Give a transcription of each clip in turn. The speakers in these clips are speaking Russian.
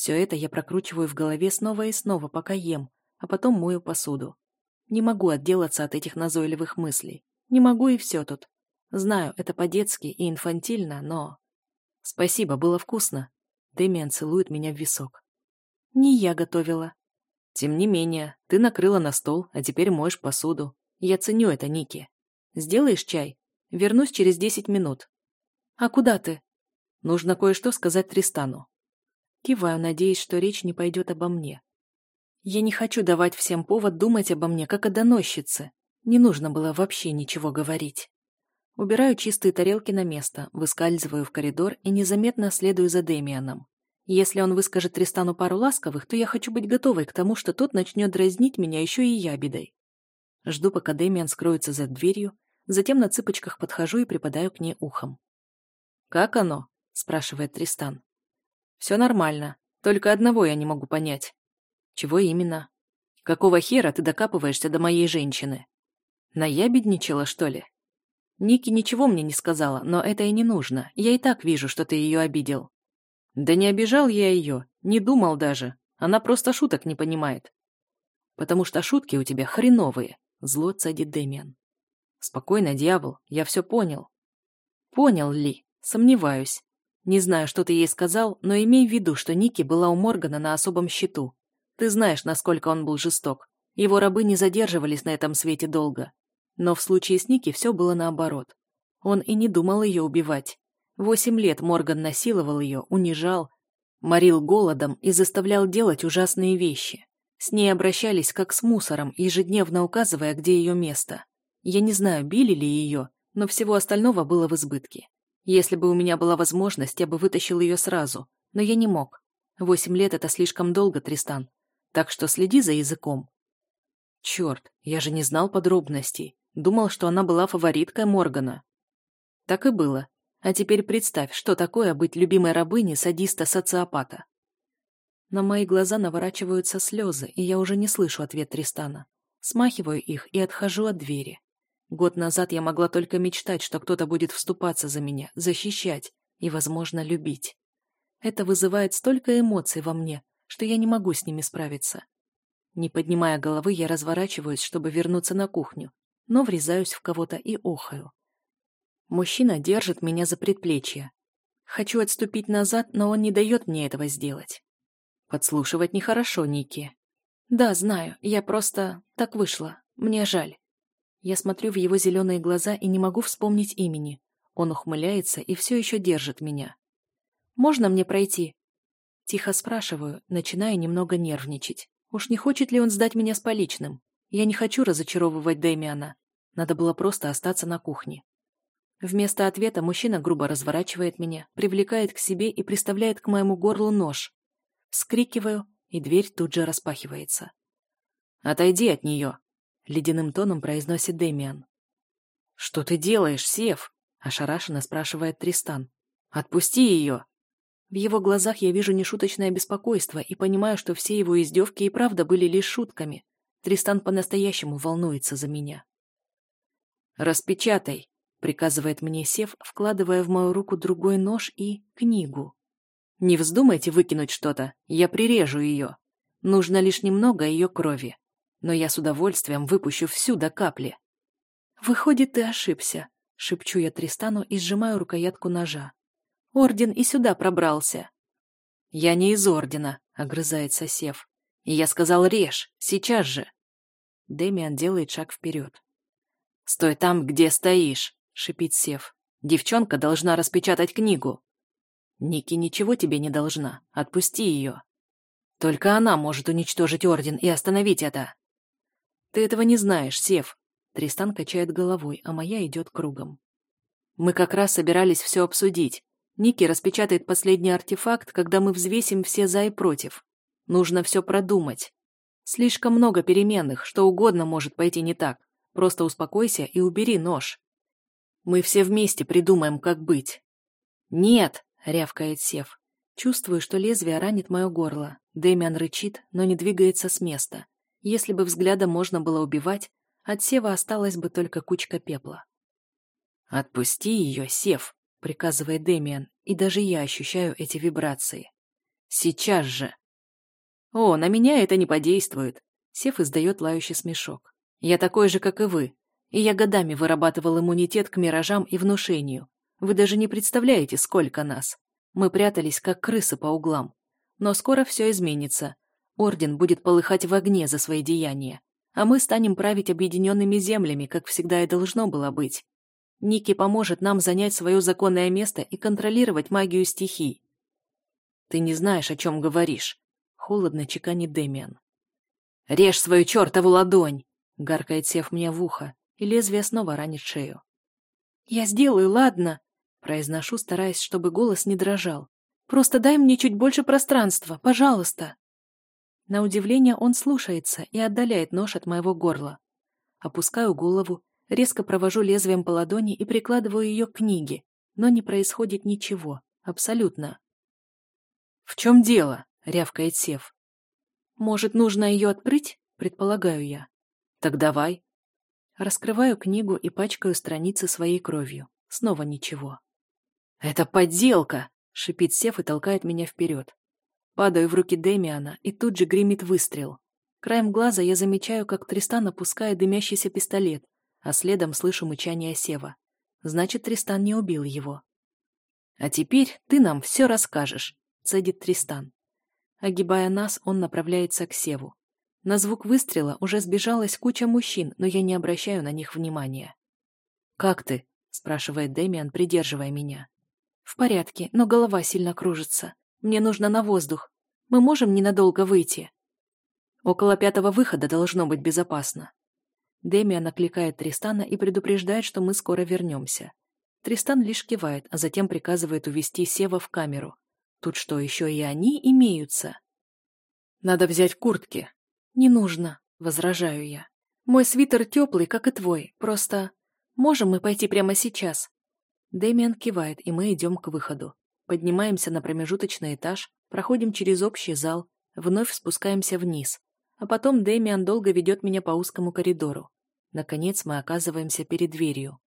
Все это я прокручиваю в голове снова и снова, пока ем, а потом мою посуду. Не могу отделаться от этих назойливых мыслей. Не могу и все тут. Знаю, это по-детски и инфантильно, но... Спасибо, было вкусно. Дэмиан целует меня в висок. Не я готовила. Тем не менее, ты накрыла на стол, а теперь моешь посуду. Я ценю это, Ники. Сделаешь чай? Вернусь через десять минут. А куда ты? Нужно кое-что сказать Тристану. Киваю, надеясь, что речь не пойдет обо мне. Я не хочу давать всем повод думать обо мне, как о доносчице. Не нужно было вообще ничего говорить. Убираю чистые тарелки на место, выскальзываю в коридор и незаметно следую за Демианом. Если он выскажет Тристану пару ласковых, то я хочу быть готовой к тому, что тот начнет дразнить меня еще и ябедой. Жду, пока Демиан скроется за дверью, затем на цыпочках подхожу и припадаю к ней ухом. «Как оно?» – спрашивает Тристан. «Все нормально, только одного я не могу понять». «Чего именно?» «Какого хера ты докапываешься до моей женщины?» «Наябедничала, что ли?» Ники ничего мне не сказала, но это и не нужно. Я и так вижу, что ты ее обидел. Да не обижал я ее, не думал даже. Она просто шуток не понимает. Потому что шутки у тебя хреновые, зло цадит Дэмиан. Спокойно, дьявол, я все понял. Понял ли? Сомневаюсь. Не знаю, что ты ей сказал, но имей в виду, что Ники была у Моргана на особом счету. Ты знаешь, насколько он был жесток. Его рабы не задерживались на этом свете долго. Но в случае с Ники все было наоборот. Он и не думал ее убивать. Восемь лет Морган насиловал ее, унижал, морил голодом и заставлял делать ужасные вещи. С ней обращались как с мусором, ежедневно указывая, где ее место. Я не знаю, били ли ее, но всего остального было в избытке. Если бы у меня была возможность, я бы вытащил ее сразу, но я не мог. Восемь лет — это слишком долго, Тристан. Так что следи за языком. Черт, я же не знал подробностей. Думал, что она была фавориткой Моргана. Так и было. А теперь представь, что такое быть любимой рабыней садиста-социопата. На мои глаза наворачиваются слезы, и я уже не слышу ответ Тристана. Смахиваю их и отхожу от двери. Год назад я могла только мечтать, что кто-то будет вступаться за меня, защищать и, возможно, любить. Это вызывает столько эмоций во мне, что я не могу с ними справиться. Не поднимая головы, я разворачиваюсь, чтобы вернуться на кухню, но врезаюсь в кого-то и охаю. Мужчина держит меня за предплечье. Хочу отступить назад, но он не дает мне этого сделать. Подслушивать нехорошо, Ники. Да, знаю, я просто... Так вышло. Мне жаль. Я смотрю в его зеленые глаза и не могу вспомнить имени. Он ухмыляется и все еще держит меня. «Можно мне пройти?» Тихо спрашиваю, начиная немного нервничать. Уж не хочет ли он сдать меня с поличным? Я не хочу разочаровывать Дэмиана. Надо было просто остаться на кухне. Вместо ответа мужчина грубо разворачивает меня, привлекает к себе и приставляет к моему горлу нож. Вскрикиваю, и дверь тут же распахивается. «Отойди от нее!» — ледяным тоном произносит Дэмиан. «Что ты делаешь, Сев?» — ошарашенно спрашивает Тристан. «Отпусти ее!» В его глазах я вижу нешуточное беспокойство и понимаю, что все его издевки и правда были лишь шутками. Тристан по-настоящему волнуется за меня. «Распечатай», — приказывает мне Сев, вкладывая в мою руку другой нож и книгу. «Не вздумайте выкинуть что-то, я прирежу ее. Нужно лишь немного ее крови. Но я с удовольствием выпущу всю до капли». «Выходит, ты ошибся», — шепчу я Тристану и сжимаю рукоятку ножа. «Орден и сюда пробрался». «Я не из Ордена», — огрызается Сев. И я сказал «режь, сейчас же». Дэмиан делает шаг вперед. «Стой там, где стоишь», — шипит Сев. «Девчонка должна распечатать книгу». «Ники ничего тебе не должна. Отпусти ее». «Только она может уничтожить Орден и остановить это». «Ты этого не знаешь, Сев». Тристан качает головой, а моя идет кругом. «Мы как раз собирались все обсудить. Ники распечатает последний артефакт, когда мы взвесим все за и против. Нужно все продумать. Слишком много переменных, что угодно может пойти не так. Просто успокойся и убери нож. Мы все вместе придумаем, как быть. Нет, рявкает Сев. Чувствую, что лезвие ранит мое горло. Дэмиан рычит, но не двигается с места. Если бы взглядом можно было убивать, от Сева осталась бы только кучка пепла. «Отпусти ее, Сев», — приказывает Дэмиан, и даже я ощущаю эти вибрации. Сейчас же. О, на меня это не подействует. Сев издает лающий смешок. Я такой же, как и вы. И я годами вырабатывал иммунитет к миражам и внушению. Вы даже не представляете, сколько нас. Мы прятались, как крысы по углам. Но скоро все изменится. Орден будет полыхать в огне за свои деяния. А мы станем править объединенными землями, как всегда и должно было быть. Ники поможет нам занять свое законное место и контролировать магию стихий. Ты не знаешь, о чем говоришь. Холодно чеканит Дэмиан. «Режь свою чертову ладонь!» Гаркает сев мне в ухо, и лезвие снова ранит шею. «Я сделаю, ладно?» Произношу, стараясь, чтобы голос не дрожал. «Просто дай мне чуть больше пространства, пожалуйста!» На удивление он слушается и отдаляет нож от моего горла. Опускаю голову Резко провожу лезвием по ладони и прикладываю ее к книге, но не происходит ничего. Абсолютно. «В чем дело?» — рявкает Сев. «Может, нужно ее открыть?» — предполагаю я. «Так давай». Раскрываю книгу и пачкаю страницы своей кровью. Снова ничего. «Это подделка!» — шипит Сев и толкает меня вперед. Падаю в руки Демиана, и тут же гремит выстрел. Краем глаза я замечаю, как Тристан опускает дымящийся пистолет, а следом слышу мычание Сева. Значит, Тристан не убил его. «А теперь ты нам все расскажешь», — цедит Тристан. Огибая нас, он направляется к Севу. На звук выстрела уже сбежалась куча мужчин, но я не обращаю на них внимания. «Как ты?» — спрашивает Дэмиан, придерживая меня. «В порядке, но голова сильно кружится. Мне нужно на воздух. Мы можем ненадолго выйти?» «Около пятого выхода должно быть безопасно. Демиан накликает Тристана и предупреждает, что мы скоро вернемся. Тристан лишь кивает, а затем приказывает увести Сева в камеру. Тут что, еще и они имеются? Надо взять куртки. Не нужно, возражаю я. Мой свитер теплый, как и твой, просто... Можем мы пойти прямо сейчас? Дэмиан кивает, и мы идем к выходу. Поднимаемся на промежуточный этаж, проходим через общий зал, вновь спускаемся вниз. А потом Дэмиан долго ведет меня по узкому коридору. Наконец мы оказываемся перед дверью.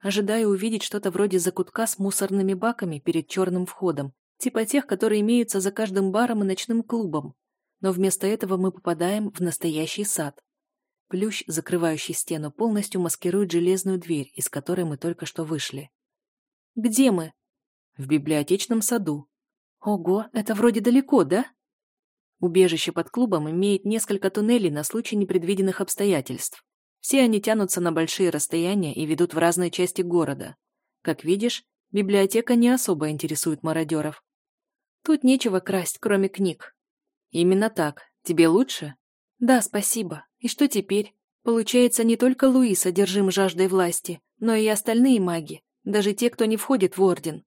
Ожидаю увидеть что-то вроде закутка с мусорными баками перед черным входом, типа тех, которые имеются за каждым баром и ночным клубом. Но вместо этого мы попадаем в настоящий сад. Плющ, закрывающий стену, полностью маскирует железную дверь, из которой мы только что вышли. «Где мы?» «В библиотечном саду». «Ого, это вроде далеко, да?» Убежище под клубом имеет несколько туннелей на случай непредвиденных обстоятельств. Все они тянутся на большие расстояния и ведут в разные части города. Как видишь, библиотека не особо интересует мародеров. Тут нечего красть, кроме книг. Именно так. Тебе лучше? Да, спасибо. И что теперь? Получается, не только Луис одержим жаждой власти, но и остальные маги, даже те, кто не входит в Орден.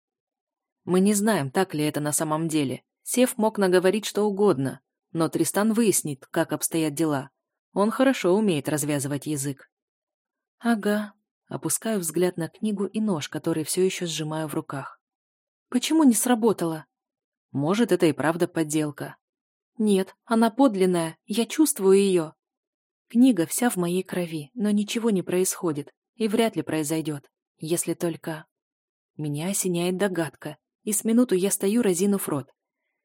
Мы не знаем, так ли это на самом деле. Сев мог наговорить что угодно, но Тристан выяснит, как обстоят дела. Он хорошо умеет развязывать язык. Ага. Опускаю взгляд на книгу и нож, который все еще сжимаю в руках. Почему не сработало? Может, это и правда подделка. Нет, она подлинная, я чувствую ее. Книга вся в моей крови, но ничего не происходит, и вряд ли произойдет, если только... Меня осеняет догадка, и с минуту я стою, разинув рот,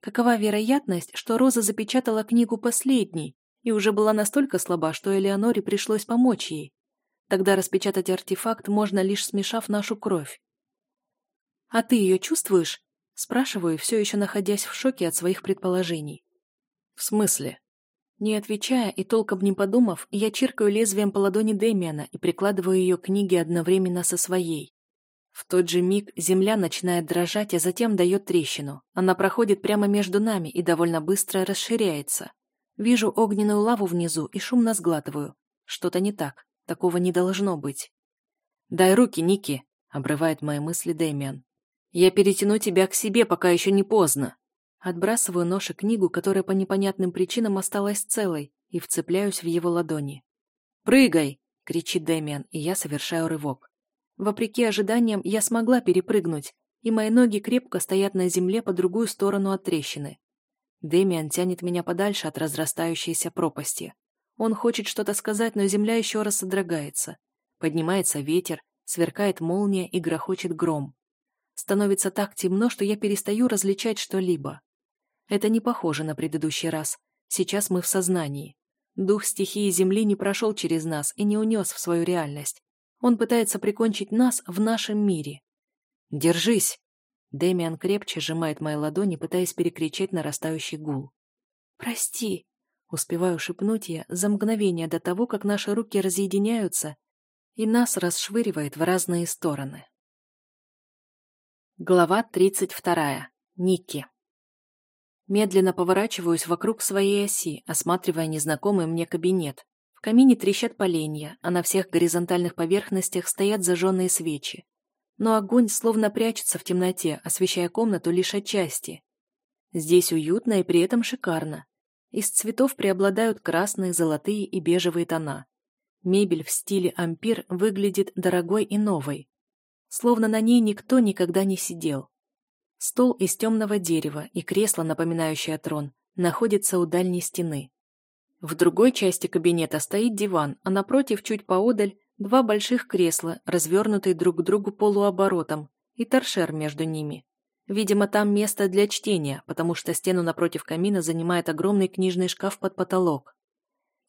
Какова вероятность, что Роза запечатала книгу последней и уже была настолько слаба, что Элеоноре пришлось помочь ей? Тогда распечатать артефакт можно лишь смешав нашу кровь. «А ты ее чувствуешь?» Спрашиваю, все еще находясь в шоке от своих предположений. «В смысле?» Не отвечая и толком не подумав, я чиркаю лезвием по ладони Дэмиана и прикладываю ее книги одновременно со своей. В тот же миг земля начинает дрожать, а затем дает трещину. Она проходит прямо между нами и довольно быстро расширяется. Вижу огненную лаву внизу и шумно сглатываю. Что-то не так. Такого не должно быть. «Дай руки, Ники», — обрывает мои мысли Дэмиан. «Я перетяну тебя к себе, пока еще не поздно». Отбрасываю нож и книгу, которая по непонятным причинам осталась целой, и вцепляюсь в его ладони. «Прыгай!» — кричит Дэмиан, и я совершаю рывок. Вопреки ожиданиям, я смогла перепрыгнуть, и мои ноги крепко стоят на земле по другую сторону от трещины. Дэмиан тянет меня подальше от разрастающейся пропасти. Он хочет что-то сказать, но земля еще раз содрогается. Поднимается ветер, сверкает молния и грохочет гром. Становится так темно, что я перестаю различать что-либо. Это не похоже на предыдущий раз. Сейчас мы в сознании. Дух стихии Земли не прошел через нас и не унес в свою реальность. Он пытается прикончить нас в нашем мире. «Держись!» Дэмиан крепче сжимает мои ладони, пытаясь перекричать нарастающий гул. «Прости!» Успеваю шепнуть я за мгновение до того, как наши руки разъединяются, и нас расшвыривает в разные стороны. Глава тридцать вторая. Никки. Медленно поворачиваюсь вокруг своей оси, осматривая незнакомый мне кабинет. Камине трещат поленья, а на всех горизонтальных поверхностях стоят зажженные свечи. Но огонь словно прячется в темноте, освещая комнату лишь отчасти. Здесь уютно и при этом шикарно. Из цветов преобладают красные, золотые и бежевые тона. Мебель в стиле ампир выглядит дорогой и новой. Словно на ней никто никогда не сидел. Стол из темного дерева и кресло, напоминающее трон, находится у дальней стены. В другой части кабинета стоит диван, а напротив, чуть поодаль, два больших кресла, развернутые друг к другу полуоборотом, и торшер между ними. Видимо, там место для чтения, потому что стену напротив камина занимает огромный книжный шкаф под потолок.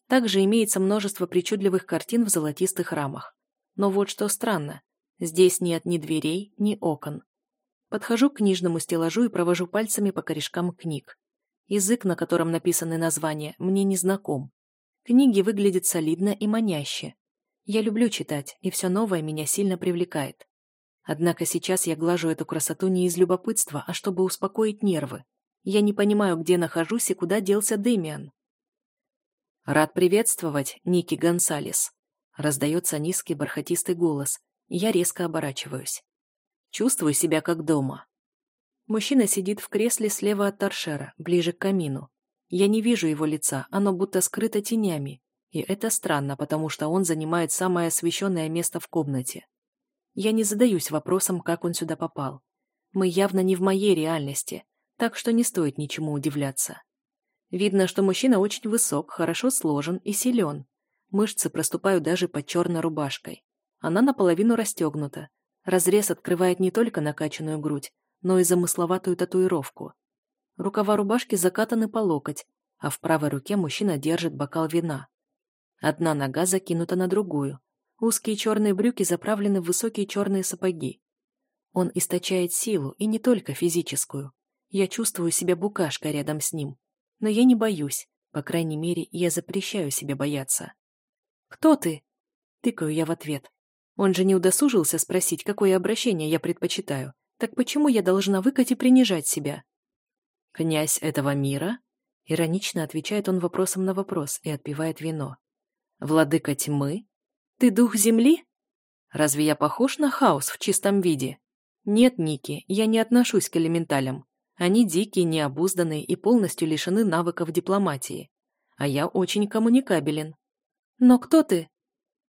Также имеется множество причудливых картин в золотистых рамах. Но вот что странно. Здесь нет ни дверей, ни окон. Подхожу к книжному стеллажу и провожу пальцами по корешкам книг. Язык, на котором написаны названия, мне не знаком. Книги выглядят солидно и маняще. Я люблю читать, и все новое меня сильно привлекает. Однако сейчас я глажу эту красоту не из любопытства, а чтобы успокоить нервы. Я не понимаю, где нахожусь и куда делся Дэмиан. «Рад приветствовать, Ники Гонсалес», — раздается низкий бархатистый голос, я резко оборачиваюсь. Чувствую себя как дома. Мужчина сидит в кресле слева от торшера, ближе к камину. Я не вижу его лица, оно будто скрыто тенями. И это странно, потому что он занимает самое освещенное место в комнате. Я не задаюсь вопросом, как он сюда попал. Мы явно не в моей реальности, так что не стоит ничему удивляться. Видно, что мужчина очень высок, хорошо сложен и силен. Мышцы проступают даже под черной рубашкой. Она наполовину расстегнута, Разрез открывает не только накачанную грудь, но и замысловатую татуировку. Рукава рубашки закатаны по локоть, а в правой руке мужчина держит бокал вина. Одна нога закинута на другую. Узкие черные брюки заправлены в высокие черные сапоги. Он источает силу, и не только физическую. Я чувствую себя букашкой рядом с ним. Но я не боюсь. По крайней мере, я запрещаю себе бояться. «Кто ты?» Тыкаю я в ответ. Он же не удосужился спросить, какое обращение я предпочитаю. Так почему я должна выкать и принижать себя? «Князь этого мира?» Иронично отвечает он вопросом на вопрос и отпивает вино. «Владыка тьмы? Ты дух земли? Разве я похож на хаос в чистом виде? Нет, Ники, я не отношусь к элементалям. Они дикие, необузданные и полностью лишены навыков дипломатии. А я очень коммуникабелен. Но кто ты?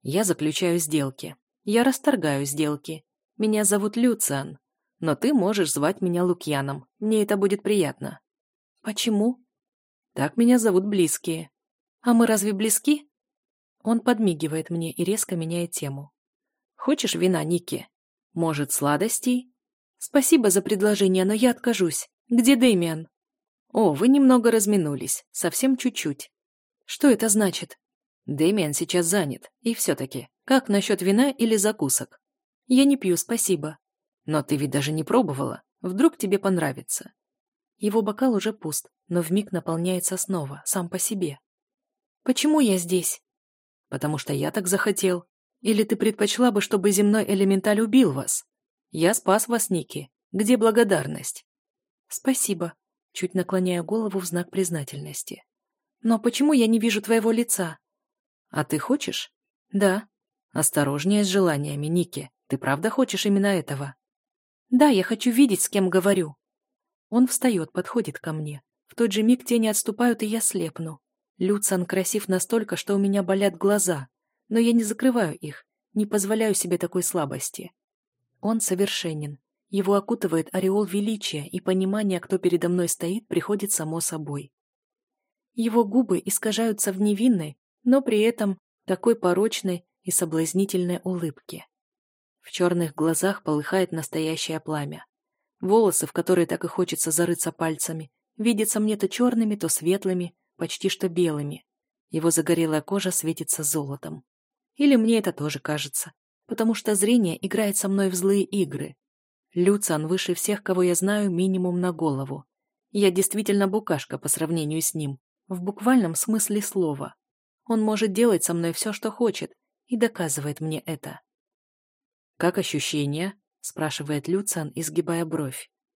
Я заключаю сделки. Я расторгаю сделки. Меня зовут Люциан. Но ты можешь звать меня Лукьяном. Мне это будет приятно. Почему? Так меня зовут близкие. А мы разве близки? Он подмигивает мне и резко меняет тему. Хочешь вина, Ники? Может, сладостей? Спасибо за предложение, но я откажусь. Где Дэмиан? О, вы немного разминулись. Совсем чуть-чуть. Что это значит? Дэмиан сейчас занят. И все-таки, как насчет вина или закусок? Я не пью, спасибо. Но ты ведь даже не пробовала. Вдруг тебе понравится. Его бокал уже пуст, но вмиг наполняется снова, сам по себе. Почему я здесь? Потому что я так захотел. Или ты предпочла бы, чтобы земной элементаль убил вас? Я спас вас, Ники. Где благодарность? Спасибо. Чуть наклоняя голову в знак признательности. Но почему я не вижу твоего лица? А ты хочешь? Да. Осторожнее с желаниями, Ники. Ты правда хочешь именно этого? Да, я хочу видеть, с кем говорю. Он встает, подходит ко мне. В тот же миг тени отступают, и я слепну. Люцан красив настолько, что у меня болят глаза. Но я не закрываю их, не позволяю себе такой слабости. Он совершенен. Его окутывает ореол величия, и понимание, кто передо мной стоит, приходит само собой. Его губы искажаются в невинной, но при этом такой порочной и соблазнительной улыбки. В черных глазах полыхает настоящее пламя. Волосы, в которые так и хочется зарыться пальцами, Видится мне то черными, то светлыми, почти что белыми. Его загорелая кожа светится золотом. Или мне это тоже кажется, потому что зрение играет со мной в злые игры. Люциан выше всех, кого я знаю, минимум на голову. Я действительно букашка по сравнению с ним, в буквальном смысле слова. Он может делать со мной все, что хочет, и доказывает мне это. «Как ощущения?» – спрашивает Люциан, изгибая бровь.